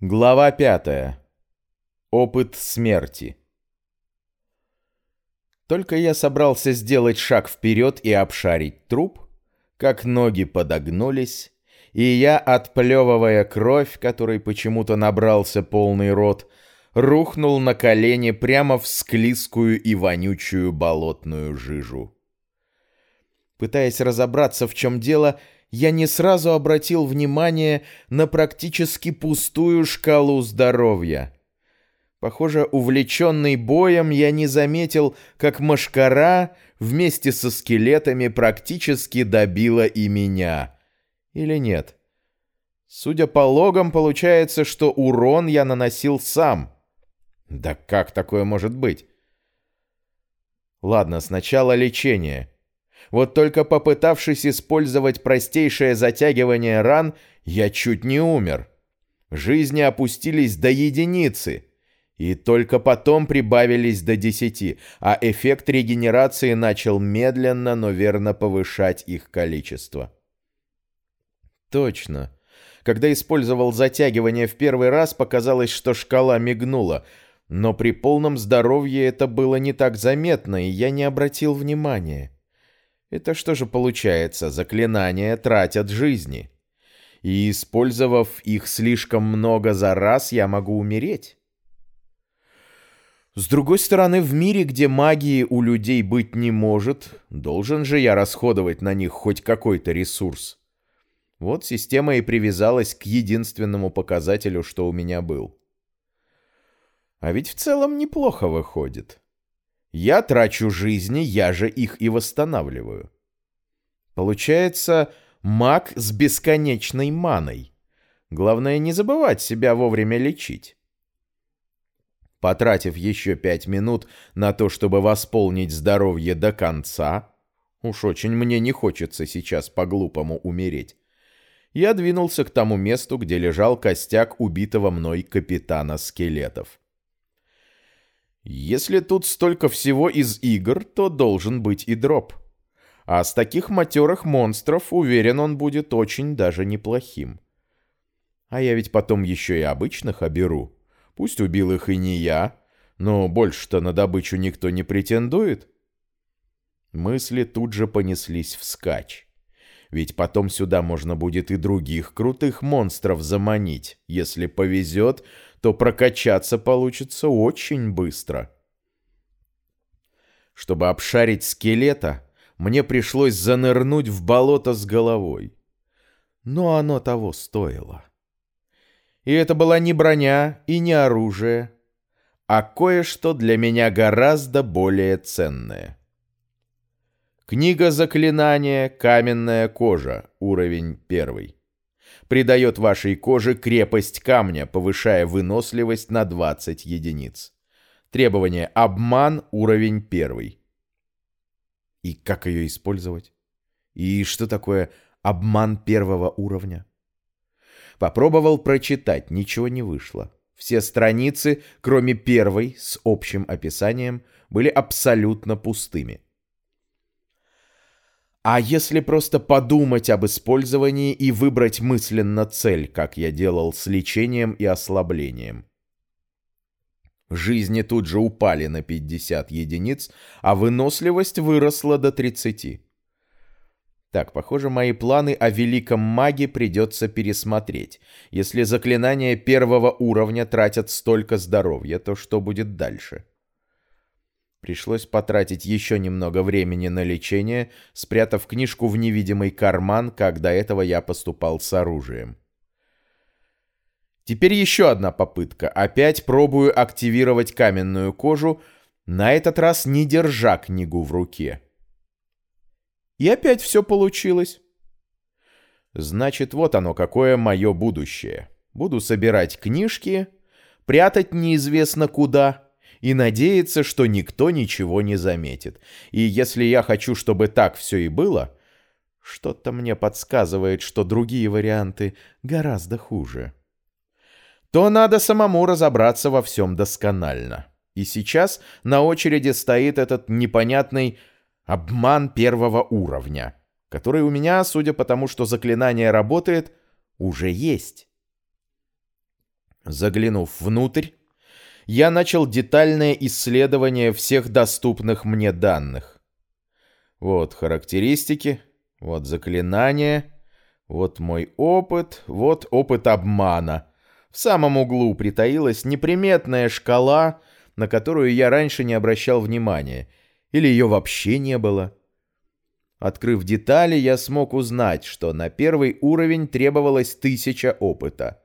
Глава пятая. Опыт смерти. Только я собрался сделать шаг вперед и обшарить труп, как ноги подогнулись, и я, отплевывая кровь, которой почему-то набрался полный рот, рухнул на колени прямо в склизкую и вонючую болотную жижу. Пытаясь разобраться, в чем дело, я не сразу обратил внимание на практически пустую шкалу здоровья. Похоже, увлеченный боем, я не заметил, как машкара вместе со скелетами практически добила и меня. Или нет? Судя по логам, получается, что урон я наносил сам. Да как такое может быть? Ладно, сначала лечение. Вот только попытавшись использовать простейшее затягивание ран, я чуть не умер. Жизни опустились до единицы. И только потом прибавились до десяти, а эффект регенерации начал медленно, но верно повышать их количество. Точно. Когда использовал затягивание в первый раз, показалось, что шкала мигнула, но при полном здоровье это было не так заметно, и я не обратил внимания. Это что же получается, заклинания тратят жизни. И использовав их слишком много за раз, я могу умереть. С другой стороны, в мире, где магии у людей быть не может, должен же я расходовать на них хоть какой-то ресурс. Вот система и привязалась к единственному показателю, что у меня был. А ведь в целом неплохо выходит. Я трачу жизни, я же их и восстанавливаю. Получается, маг с бесконечной маной. Главное не забывать себя вовремя лечить. Потратив еще пять минут на то, чтобы восполнить здоровье до конца, уж очень мне не хочется сейчас по-глупому умереть, я двинулся к тому месту, где лежал костяк убитого мной капитана скелетов. Если тут столько всего из игр, то должен быть и дроп. А с таких матерых монстров, уверен, он будет очень даже неплохим. А я ведь потом еще и обычных оберу. Пусть убил их и не я, но больше-то на добычу никто не претендует. Мысли тут же понеслись вскачь. Ведь потом сюда можно будет и других крутых монстров заманить. Если повезет, то прокачаться получится очень быстро. Чтобы обшарить скелета, мне пришлось занырнуть в болото с головой. Но оно того стоило. И это была не броня и не оружие, а кое-что для меня гораздо более ценное. Книга заклинания «Каменная кожа», уровень первый придает вашей коже крепость камня, повышая выносливость на 20 единиц. Требование «Обман» уровень 1. И как ее использовать? И что такое «обман первого уровня»? Попробовал прочитать, ничего не вышло. Все страницы, кроме первой, с общим описанием, были абсолютно пустыми. А если просто подумать об использовании и выбрать мысленно цель, как я делал с лечением и ослаблением? Жизни тут же упали на 50 единиц, а выносливость выросла до 30. Так, похоже, мои планы о великом маге придется пересмотреть. Если заклинания первого уровня тратят столько здоровья, то что будет дальше? Пришлось потратить еще немного времени на лечение, спрятав книжку в невидимый карман, как до этого я поступал с оружием. Теперь еще одна попытка. Опять пробую активировать каменную кожу, на этот раз не держа книгу в руке. И опять все получилось. Значит, вот оно, какое мое будущее. Буду собирать книжки, прятать неизвестно куда — и надеяться, что никто ничего не заметит. И если я хочу, чтобы так все и было, что-то мне подсказывает, что другие варианты гораздо хуже. То надо самому разобраться во всем досконально. И сейчас на очереди стоит этот непонятный обман первого уровня, который у меня, судя по тому, что заклинание работает, уже есть. Заглянув внутрь, я начал детальное исследование всех доступных мне данных. Вот характеристики, вот заклинания, вот мой опыт, вот опыт обмана. В самом углу притаилась неприметная шкала, на которую я раньше не обращал внимания, или ее вообще не было. Открыв детали, я смог узнать, что на первый уровень требовалось тысяча опыта.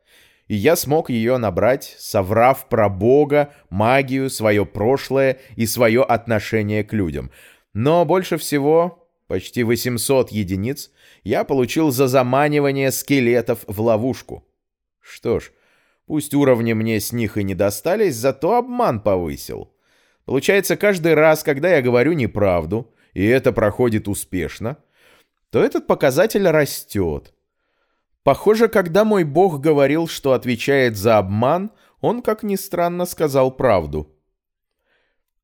И я смог ее набрать, соврав про Бога, магию, свое прошлое и свое отношение к людям. Но больше всего, почти 800 единиц, я получил за заманивание скелетов в ловушку. Что ж, пусть уровни мне с них и не достались, зато обман повысил. Получается, каждый раз, когда я говорю неправду, и это проходит успешно, то этот показатель растет. Похоже, когда мой бог говорил, что отвечает за обман, он, как ни странно, сказал правду.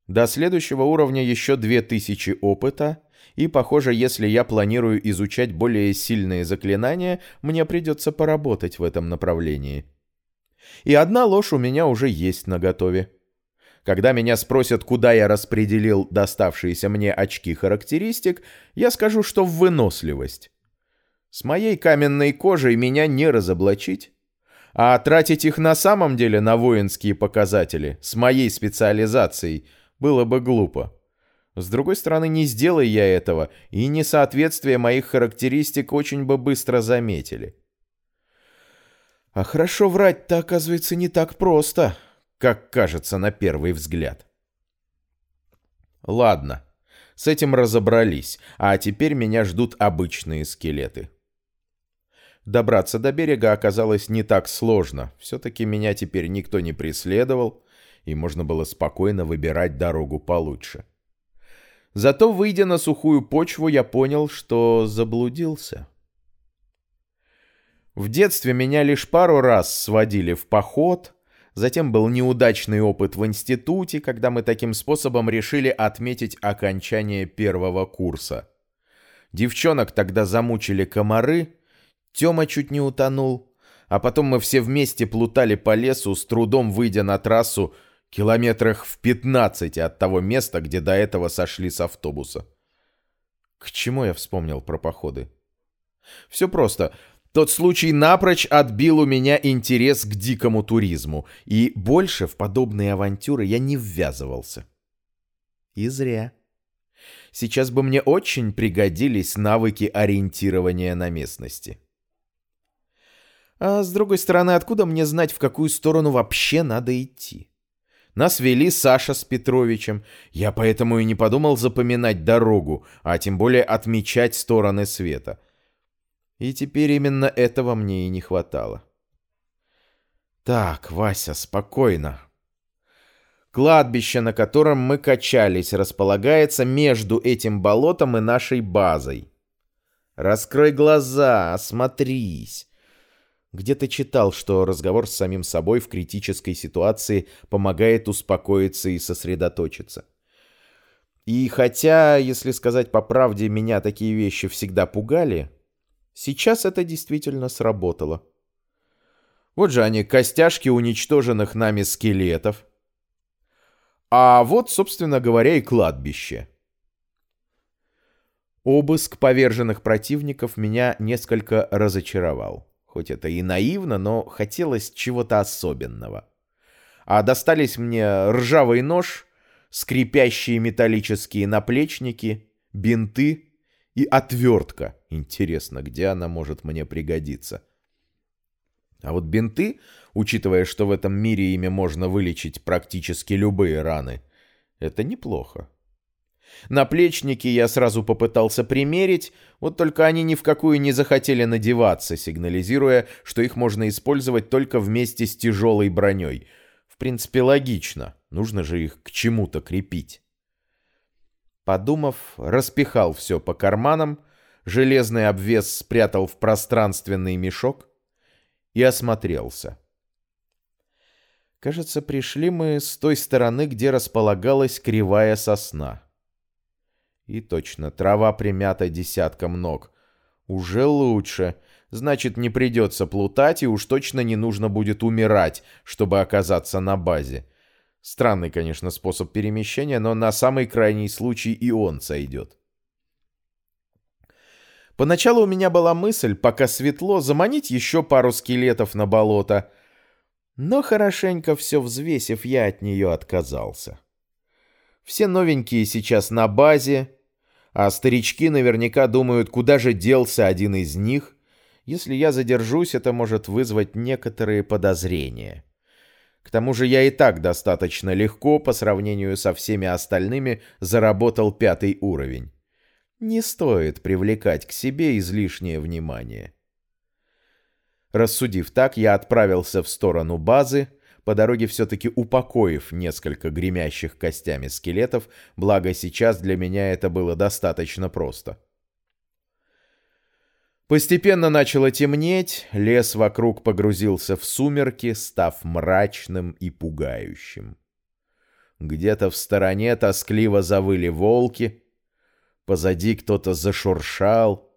До следующего уровня еще 2000 опыта, и, похоже, если я планирую изучать более сильные заклинания, мне придется поработать в этом направлении. И одна ложь у меня уже есть наготове. Когда меня спросят, куда я распределил доставшиеся мне очки характеристик, я скажу, что в выносливость. С моей каменной кожей меня не разоблачить. А тратить их на самом деле на воинские показатели, с моей специализацией, было бы глупо. С другой стороны, не сделай я этого, и несоответствие моих характеристик очень бы быстро заметили. А хорошо врать-то, оказывается, не так просто как кажется на первый взгляд. Ладно, с этим разобрались, а теперь меня ждут обычные скелеты. Добраться до берега оказалось не так сложно, все-таки меня теперь никто не преследовал, и можно было спокойно выбирать дорогу получше. Зато, выйдя на сухую почву, я понял, что заблудился. В детстве меня лишь пару раз сводили в поход — Затем был неудачный опыт в институте, когда мы таким способом решили отметить окончание первого курса. Девчонок тогда замучили комары, Тёма чуть не утонул, а потом мы все вместе плутали по лесу, с трудом выйдя на трассу километрах в 15 от того места, где до этого сошли с автобуса. К чему я вспомнил про походы? Все просто. Тот случай напрочь отбил у меня интерес к дикому туризму, и больше в подобные авантюры я не ввязывался. И зря. Сейчас бы мне очень пригодились навыки ориентирования на местности. А с другой стороны, откуда мне знать, в какую сторону вообще надо идти? Нас вели Саша с Петровичем, я поэтому и не подумал запоминать дорогу, а тем более отмечать стороны света — и теперь именно этого мне и не хватало. Так, Вася, спокойно. Кладбище, на котором мы качались, располагается между этим болотом и нашей базой. Раскрой глаза, осмотрись. Где-то читал, что разговор с самим собой в критической ситуации помогает успокоиться и сосредоточиться. И хотя, если сказать по правде, меня такие вещи всегда пугали, Сейчас это действительно сработало. Вот же они, костяшки уничтоженных нами скелетов. А вот, собственно говоря, и кладбище. Обыск поверженных противников меня несколько разочаровал. Хоть это и наивно, но хотелось чего-то особенного. А достались мне ржавый нож, скрипящие металлические наплечники, бинты — и отвертка. Интересно, где она может мне пригодиться? А вот бинты, учитывая, что в этом мире ими можно вылечить практически любые раны, это неплохо. Наплечники я сразу попытался примерить, вот только они ни в какую не захотели надеваться, сигнализируя, что их можно использовать только вместе с тяжелой броней. В принципе, логично, нужно же их к чему-то крепить. Подумав, распихал все по карманам, железный обвес спрятал в пространственный мешок и осмотрелся. Кажется, пришли мы с той стороны, где располагалась кривая сосна. И точно, трава примята десятком ног. Уже лучше. Значит, не придется плутать и уж точно не нужно будет умирать, чтобы оказаться на базе. Странный, конечно, способ перемещения, но на самый крайний случай и он сойдет. Поначалу у меня была мысль, пока светло, заманить еще пару скелетов на болото. Но хорошенько все взвесив, я от нее отказался. Все новенькие сейчас на базе, а старички наверняка думают, куда же делся один из них. Если я задержусь, это может вызвать некоторые подозрения. К тому же я и так достаточно легко, по сравнению со всеми остальными, заработал пятый уровень. Не стоит привлекать к себе излишнее внимание. Рассудив так, я отправился в сторону базы, по дороге все-таки упокоив несколько гремящих костями скелетов, благо сейчас для меня это было достаточно просто. Постепенно начало темнеть, лес вокруг погрузился в сумерки, став мрачным и пугающим. Где-то в стороне тоскливо завыли волки, Позади кто-то зашуршал.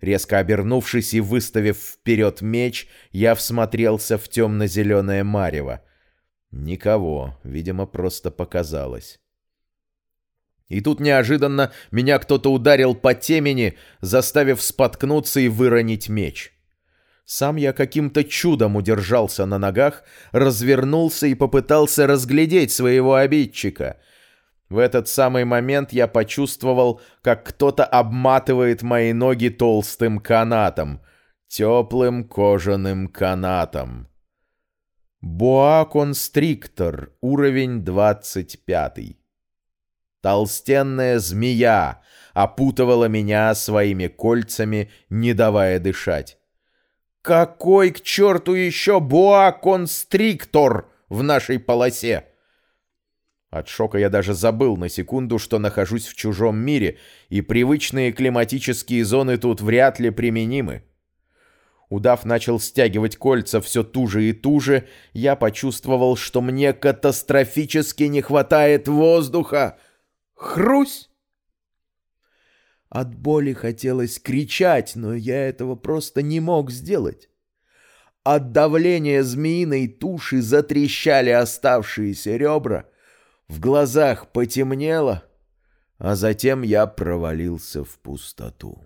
Резко обернувшись и выставив вперед меч, я всмотрелся в темно-зеленое марево. Никого, видимо, просто показалось. И тут неожиданно меня кто-то ударил по темени, заставив споткнуться и выронить меч. Сам я каким-то чудом удержался на ногах, развернулся и попытался разглядеть своего обидчика — в этот самый момент я почувствовал, как кто-то обматывает мои ноги толстым канатом, теплым кожаным канатом. Боа-констриктор, уровень 25. Толстенная змея опутывала меня своими кольцами, не давая дышать. Какой к черту еще боа-констриктор в нашей полосе? От шока я даже забыл на секунду, что нахожусь в чужом мире, и привычные климатические зоны тут вряд ли применимы. Удав начал стягивать кольца все туже и туже, я почувствовал, что мне катастрофически не хватает воздуха. Хрусь! От боли хотелось кричать, но я этого просто не мог сделать. От давления змеиной туши затрещали оставшиеся ребра — в глазах потемнело, а затем я провалился в пустоту.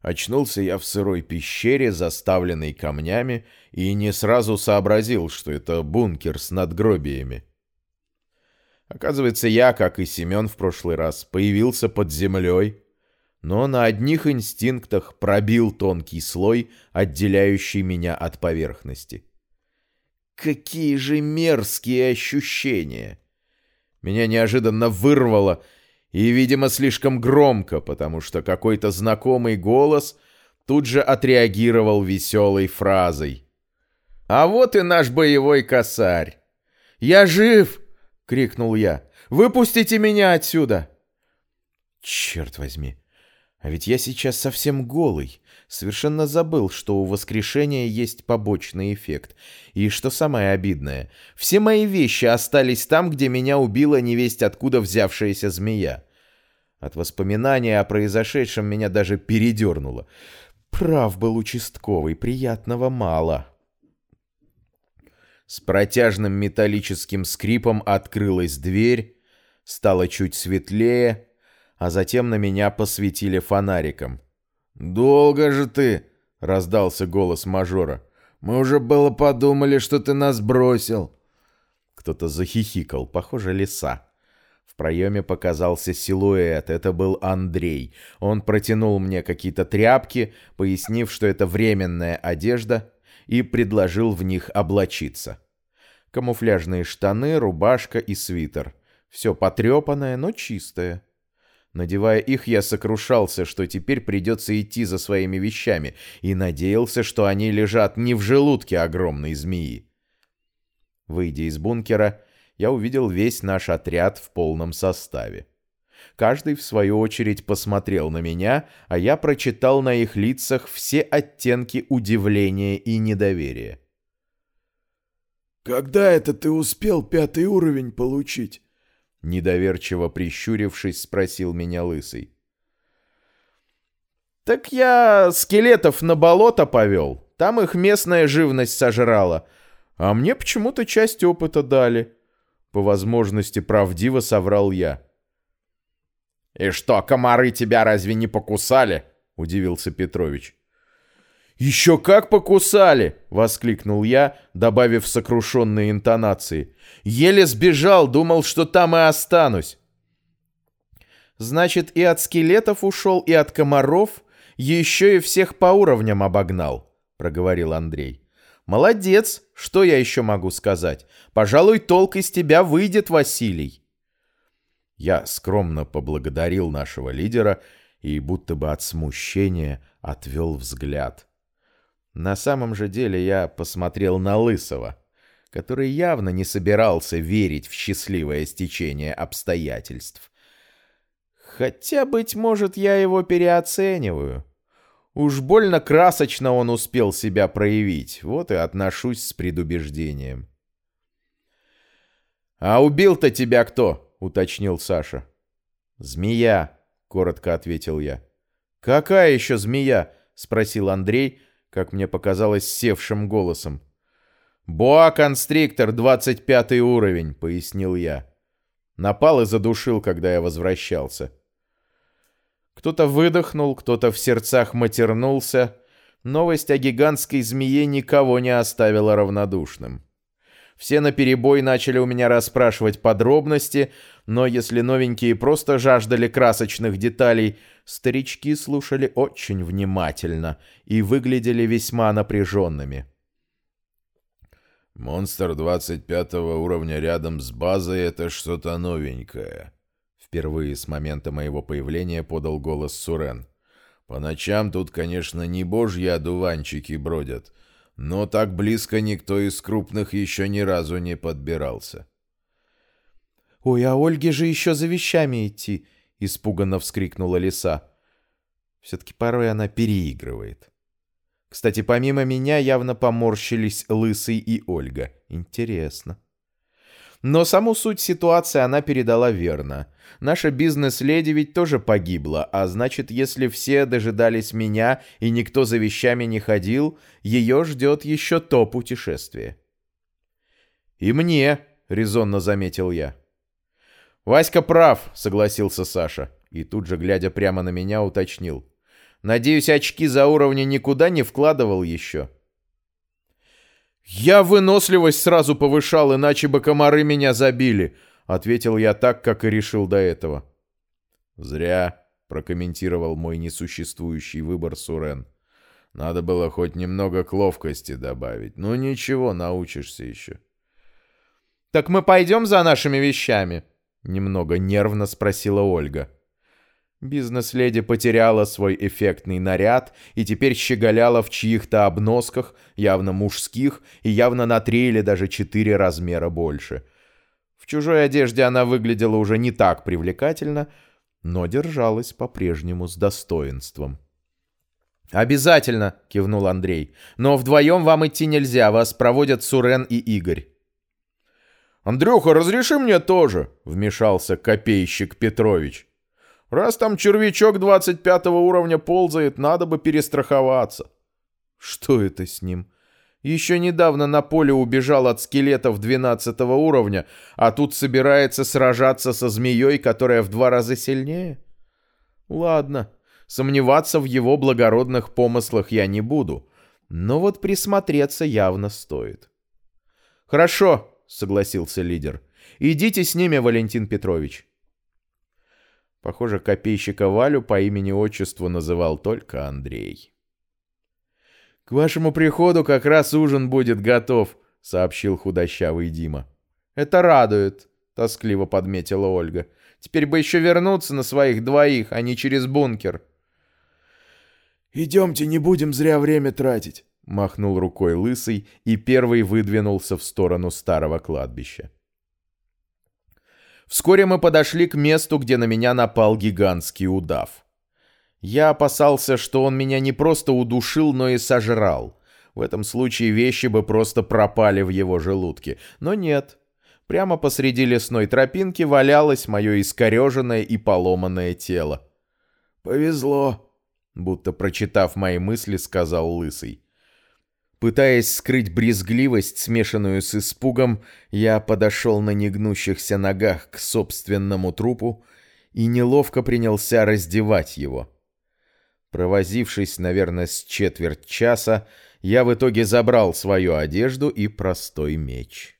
Очнулся я в сырой пещере, заставленной камнями, и не сразу сообразил, что это бункер с надгробиями. Оказывается, я, как и Семен в прошлый раз, появился под землей, но на одних инстинктах пробил тонкий слой, отделяющий меня от поверхности. Какие же мерзкие ощущения! Меня неожиданно вырвало, и, видимо, слишком громко, потому что какой-то знакомый голос тут же отреагировал веселой фразой. «А вот и наш боевой косарь!» «Я жив!» — крикнул я. «Выпустите меня отсюда!» «Черт возьми! А ведь я сейчас совсем голый. Совершенно забыл, что у воскрешения есть побочный эффект. И что самое обидное, все мои вещи остались там, где меня убила невесть откуда взявшаяся змея. От воспоминания о произошедшем меня даже передернуло. Прав был участковый, приятного мало. С протяжным металлическим скрипом открылась дверь, стало чуть светлее, а затем на меня посветили фонариком. «Долго же ты!» — раздался голос мажора. «Мы уже было подумали, что ты нас бросил!» Кто-то захихикал, похоже, лиса. В проеме показался силуэт, это был Андрей. Он протянул мне какие-то тряпки, пояснив, что это временная одежда, и предложил в них облачиться. Камуфляжные штаны, рубашка и свитер. Все потрепанное, но чистое. Надевая их, я сокрушался, что теперь придется идти за своими вещами, и надеялся, что они лежат не в желудке огромной змеи. Выйдя из бункера, я увидел весь наш отряд в полном составе. Каждый, в свою очередь, посмотрел на меня, а я прочитал на их лицах все оттенки удивления и недоверия. «Когда это ты успел пятый уровень получить?» Недоверчиво прищурившись, спросил меня Лысый. Так я скелетов на болото повел. Там их местная живность сожрала. А мне почему-то часть опыта дали. По возможности правдиво соврал я. «И что, комары тебя разве не покусали?» — удивился Петрович. «Еще как покусали!» — воскликнул я, добавив сокрушенные интонации. «Еле сбежал, думал, что там и останусь». «Значит, и от скелетов ушел, и от комаров, еще и всех по уровням обогнал», — проговорил Андрей. «Молодец! Что я еще могу сказать? Пожалуй, толк из тебя выйдет, Василий». Я скромно поблагодарил нашего лидера и, будто бы от смущения, отвел взгляд — на самом же деле я посмотрел на Лысого, который явно не собирался верить в счастливое стечение обстоятельств. Хотя, быть может, я его переоцениваю. Уж больно красочно он успел себя проявить, вот и отношусь с предубеждением. «А убил-то тебя кто?» — уточнил Саша. «Змея», — коротко ответил я. «Какая еще змея?» — спросил Андрей, — как мне показалось севшим голосом. «Боа-констриктор, 25 уровень», — пояснил я. Напал и задушил, когда я возвращался. Кто-то выдохнул, кто-то в сердцах матернулся. Новость о гигантской змее никого не оставила равнодушным. Все наперебой начали у меня расспрашивать подробности, но если новенькие просто жаждали красочных деталей, старички слушали очень внимательно и выглядели весьма напряженными. «Монстр 25 уровня рядом с базой — это что-то новенькое», — впервые с момента моего появления подал голос Сурен. «По ночам тут, конечно, не божьи одуванчики бродят, но так близко никто из крупных еще ни разу не подбирался. «Ой, а Ольге же еще за вещами идти!» — испуганно вскрикнула лиса. Все-таки порой она переигрывает. Кстати, помимо меня явно поморщились Лысый и Ольга. Интересно. Но саму суть ситуации она передала верно. Наша бизнес-леди ведь тоже погибла, а значит, если все дожидались меня и никто за вещами не ходил, ее ждет еще то путешествие. «И мне», — резонно заметил я. «Васька прав», — согласился Саша. И тут же, глядя прямо на меня, уточнил. «Надеюсь, очки за уровни никуда не вкладывал еще?» «Я выносливость сразу повышал, иначе бы комары меня забили», — ответил я так, как и решил до этого. «Зря», — прокомментировал мой несуществующий выбор Сурен. «Надо было хоть немного к ловкости добавить. Ну ничего, научишься еще». «Так мы пойдем за нашими вещами?» — немного нервно спросила Ольга. Бизнес-леди потеряла свой эффектный наряд и теперь щеголяла в чьих-то обносках, явно мужских, и явно на три или даже четыре размера больше. В чужой одежде она выглядела уже не так привлекательно, но держалась по-прежнему с достоинством. «Обязательно!» — кивнул Андрей. «Но вдвоем вам идти нельзя, вас проводят Сурен и Игорь». «Андрюха, разреши мне тоже!» — вмешался копейщик Петрович. Раз там червячок 25 уровня ползает, надо бы перестраховаться. Что это с ним? Еще недавно на поле убежал от скелетов 12 уровня, а тут собирается сражаться со змеей, которая в два раза сильнее? Ладно, сомневаться в его благородных помыслах я не буду, но вот присмотреться явно стоит. «Хорошо», — согласился лидер. «Идите с ними, Валентин Петрович». Похоже, копейщика Валю по имени-отчеству называл только Андрей. «К вашему приходу как раз ужин будет готов», — сообщил худощавый Дима. «Это радует», — тоскливо подметила Ольга. «Теперь бы еще вернуться на своих двоих, а не через бункер». «Идемте, не будем зря время тратить», — махнул рукой Лысый и первый выдвинулся в сторону старого кладбища. Вскоре мы подошли к месту, где на меня напал гигантский удав. Я опасался, что он меня не просто удушил, но и сожрал. В этом случае вещи бы просто пропали в его желудке. Но нет. Прямо посреди лесной тропинки валялось мое искореженное и поломанное тело. «Повезло», — будто прочитав мои мысли, сказал Лысый. Пытаясь скрыть брезгливость, смешанную с испугом, я подошел на негнущихся ногах к собственному трупу и неловко принялся раздевать его. Провозившись, наверное, с четверть часа, я в итоге забрал свою одежду и простой меч.